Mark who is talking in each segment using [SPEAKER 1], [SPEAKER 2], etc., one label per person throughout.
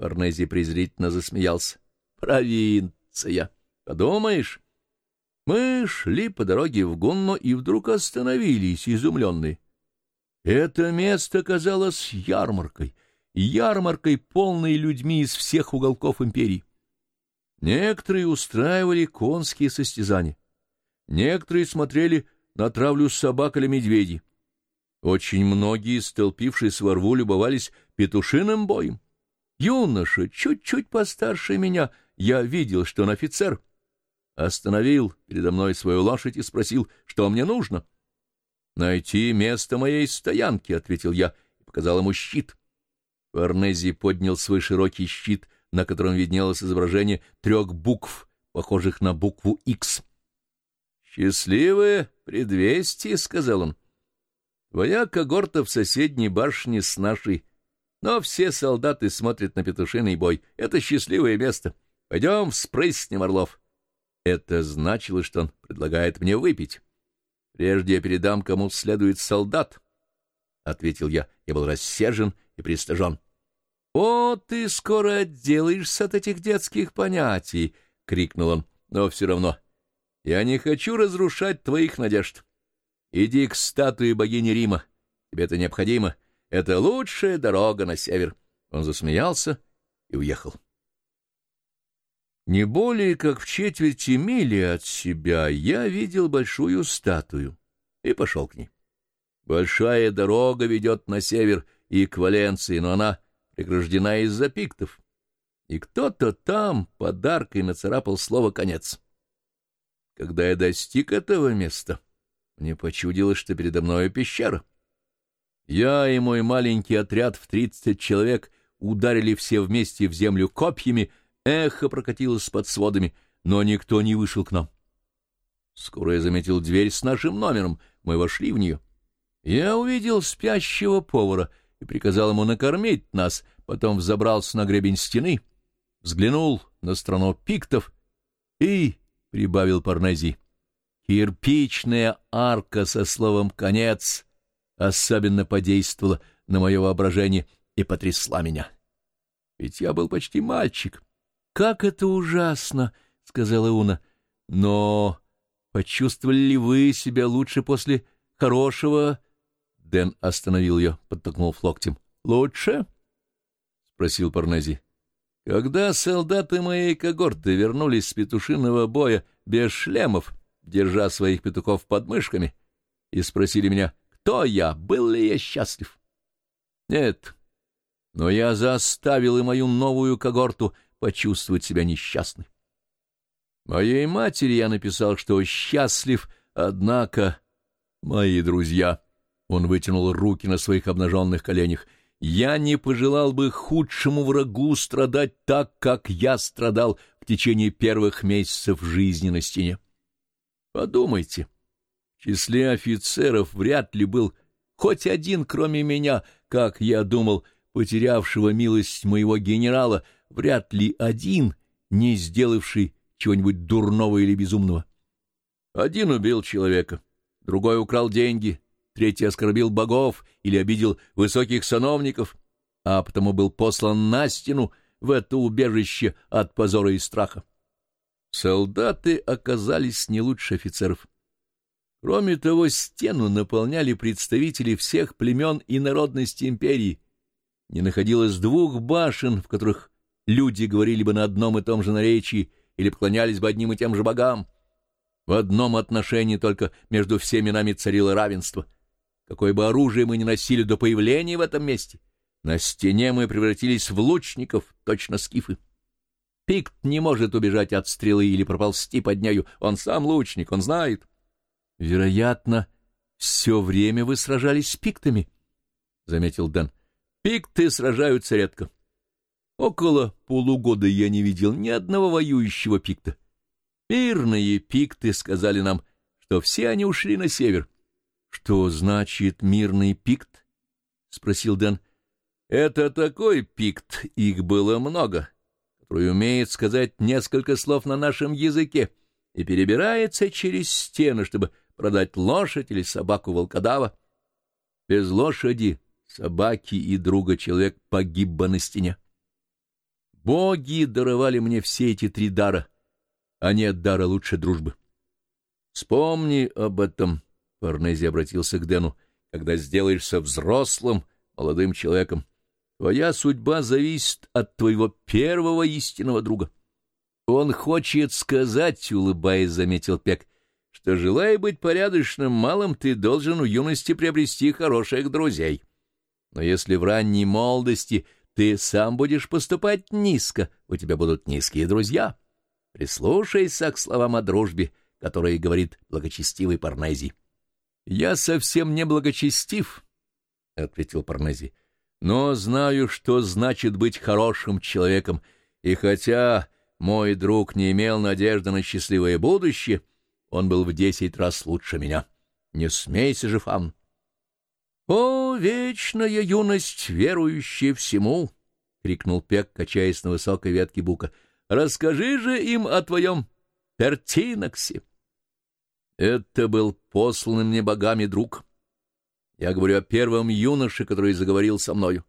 [SPEAKER 1] Парнези презрительно засмеялся. Провинция. Подумаешь? Мы шли по дороге в Гунну и вдруг остановились, изумленные. Это место казалось ярмаркой, ярмаркой, полной людьми из всех уголков империи. Некоторые устраивали конские состязания, некоторые смотрели на травлю собак или медведей. Очень многие, столпившись во рву, любовались петушиным боем. Юноша, чуть-чуть постарше меня, я видел, что он офицер. Остановил передо мной свою лошадь и спросил, что мне нужно. «Найти место моей стоянки», — ответил я и показал ему щит. Парнези поднял свой широкий щит, на котором виднелось изображение трех букв, похожих на букву «Х». «Счастливое предвестие», — сказал он. «Твоя когорта в соседней башне с нашей, но все солдаты смотрят на петушиный бой. Это счастливое место. Пойдем вспрыснем, Орлов». Это значило, что он предлагает мне выпить. Прежде я передам, кому следует солдат, — ответил я. Я был рассержен и пристыжен. — О, ты скоро отделаешься от этих детских понятий! — крикнул он. — Но все равно я не хочу разрушать твоих надежд. Иди к статуе богини Рима. Тебе это необходимо. Это лучшая дорога на север. Он засмеялся и уехал. Не более как в четверти мили от себя я видел большую статую и пошел к ней. Большая дорога ведет на север и к Валенции, но она преграждена из-за пиктов. И кто-то там подаркой нацарапал слово «конец». Когда я достиг этого места, мне почудилось, что передо мной пещера. Я и мой маленький отряд в тридцать человек ударили все вместе в землю копьями, Эхо прокатилось под сводами, но никто не вышел к нам. Скоро я заметил дверь с нашим номером, мы вошли в нее. Я увидел спящего повара и приказал ему накормить нас, потом взобрался на гребень стены, взглянул на страну пиктов и, — прибавил Парнези, — кирпичная арка со словом «конец» особенно подействовала на мое воображение и потрясла меня. Ведь я был почти мальчик. «Как это ужасно!» — сказала Уна. «Но почувствовали ли вы себя лучше после хорошего...» Дэн остановил ее, подтолкнув локтем. «Лучше?» — спросил Парнези. «Когда солдаты моей когорты вернулись с петушиного боя без шлемов, держа своих петухов под мышками, и спросили меня, кто я, был ли я счастлив?» «Нет, но я заставил и мою новую когорту почувствовать себя несчастной. Моей матери я написал, что счастлив, однако, мои друзья, он вытянул руки на своих обнаженных коленях, я не пожелал бы худшему врагу страдать так, как я страдал в течение первых месяцев жизни на стене. Подумайте, в числе офицеров вряд ли был хоть один, кроме меня, как я думал, потерявшего милость моего генерала, вряд ли один, не сделавший чего-нибудь дурного или безумного. Один убил человека, другой украл деньги, третий оскорбил богов или обидел высоких сановников, а потому был послан на стену в это убежище от позора и страха. Солдаты оказались не лучше офицеров. Кроме того, стену наполняли представители всех племен и народностей империи. Не находилось двух башен, в которых люди говорили бы на одном и том же наречии или поклонялись бы одним и тем же богам. В одном отношении только между всеми нами царило равенство. Какое бы оружие мы ни носили до появления в этом месте, на стене мы превратились в лучников, точно скифы. Пикт не может убежать от стрелы или проползти под нею, он сам лучник, он знает. — Вероятно, все время вы сражались с пиктами, — заметил Дэн. — Пикты сражаются редко. — Около полугода я не видел ни одного воюющего пикта. Мирные пикты сказали нам, что все они ушли на север. — Что значит мирный пикт? — спросил Дэн. — Это такой пикт, их было много, который умеет сказать несколько слов на нашем языке и перебирается через стены, чтобы продать лошадь или собаку волкодава. Без лошади, собаки и друга человек погиб бы на стене. Боги даровали мне все эти три дара, а нет дара лучше дружбы. Вспомни об этом, — Парнези обратился к Дэну, — когда сделаешься взрослым, молодым человеком. Твоя судьба зависит от твоего первого истинного друга. Он хочет сказать, — улыбаясь, заметил Пек, — что, желая быть порядочным малым, ты должен в юности приобрести хороших друзей. Но если в ранней молодости ты сам будешь поступать низко, у тебя будут низкие друзья. Прислушайся к словам о дружбе, которые говорит благочестивый Парнези. — Я совсем не благочестив, — ответил Парнези, — но знаю, что значит быть хорошим человеком, и хотя мой друг не имел надежды на счастливое будущее, он был в десять раз лучше меня. Не смейся же, Фан. «О, вечная юность, верующая всему!» — крикнул Пек, качаясь на высокой ветке бука. «Расскажи же им о твоем Пертиноксе!» Это был посланный мне богами друг. Я говорю о первом юноше, который заговорил со мною.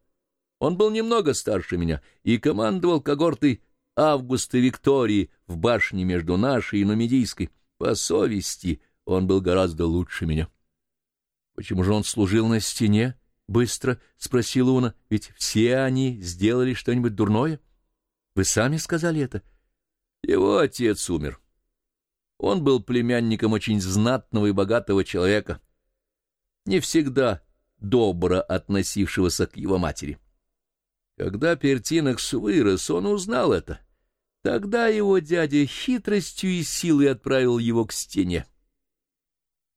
[SPEAKER 1] Он был немного старше меня и командовал когортой Августа Виктории в башне между нашей и Нумидийской. По совести он был гораздо лучше меня. — Почему же он служил на стене? — быстро спросила Уна. — Ведь все они сделали что-нибудь дурное. Вы сами сказали это. Его отец умер. Он был племянником очень знатного и богатого человека, не всегда добро относившегося к его матери. Когда Пертинокс вырос, он узнал это. Тогда его дядя хитростью и силой отправил его к стене.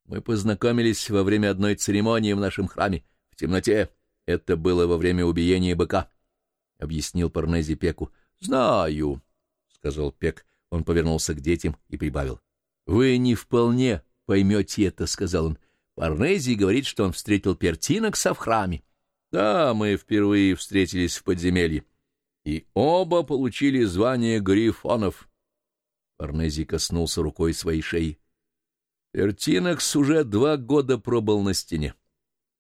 [SPEAKER 1] Мы познакомились во время одной церемонии в нашем храме, в темноте. Это было во время убиения быка, — объяснил Парнези Пеку. — Знаю, — сказал Пек. Он повернулся к детям и прибавил. — Вы не вполне поймете это, — сказал он. Парнези говорит, что он встретил Пертинокса в храме. Да, мы впервые встретились в подземелье. И оба получили звание грифонов. Парнези коснулся рукой своей шеи. Пертинокс уже два года пробыл на стене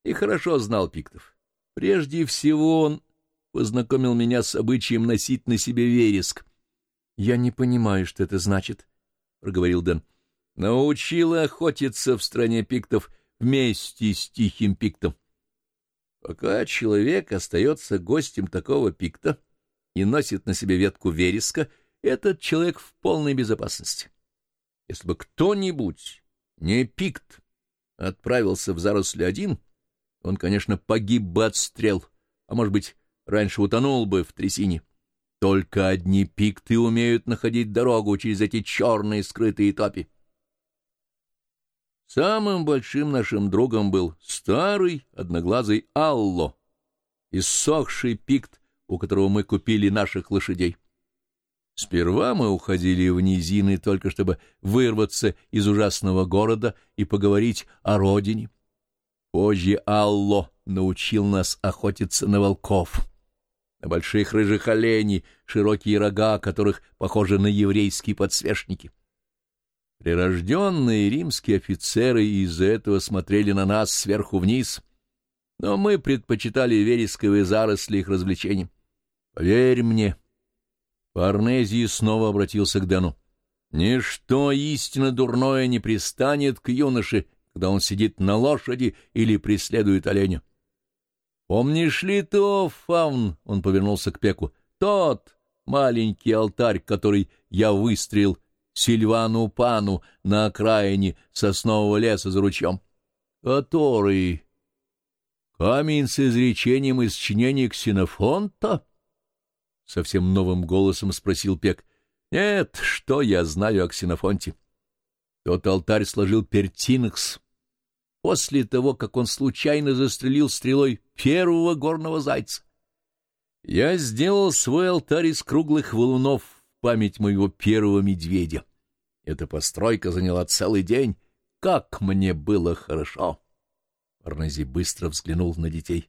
[SPEAKER 1] и хорошо знал пиктов. Прежде всего он познакомил меня с обычаем носить на себе вереск. — Я не понимаю, что это значит, — проговорил Дэн. — Научила охотиться в стране пиктов вместе с тихим пиктом. Пока человек остается гостем такого пикта и носит на себе ветку вереска, этот человек в полной безопасности. Если бы кто-нибудь, не пикт, отправился в заросли один, он, конечно, погиб бы от стрел, а, может быть, раньше утонул бы в трясине. Только одни пикты умеют находить дорогу через эти черные скрытые топи. Самым большим нашим другом был старый одноглазый Алло, иссохший пикт, у которого мы купили наших лошадей. Сперва мы уходили в низины только чтобы вырваться из ужасного города и поговорить о родине. Позже Алло научил нас охотиться на волков, на больших рыжих оленей, широкие рога которых похожи на еврейские подсвечники. Прирожденные римские офицеры из-за этого смотрели на нас сверху вниз, но мы предпочитали вересковые заросли их развлечениям. Поверь мне, Парнезий снова обратился к Дэну. Ничто истинно дурное не пристанет к юноше, когда он сидит на лошади или преследует оленя. «Помнишь ли то, Фаун?» — он повернулся к Пеку. «Тот маленький алтарь, который я выстрелил Сильвану Пану на окраине соснового леса за ручьем, который... Камень с изречением из чинения Ксенофонта? Совсем новым голосом спросил Пек. Нет, что я знаю о Ксенофонте? Тот алтарь сложил Пертинекс после того, как он случайно застрелил стрелой первого горного зайца. Я сделал свой алтарь из круглых валунов память моего первого медведя. Эта постройка заняла целый день. Как мне было хорошо! Парнази быстро взглянул на детей.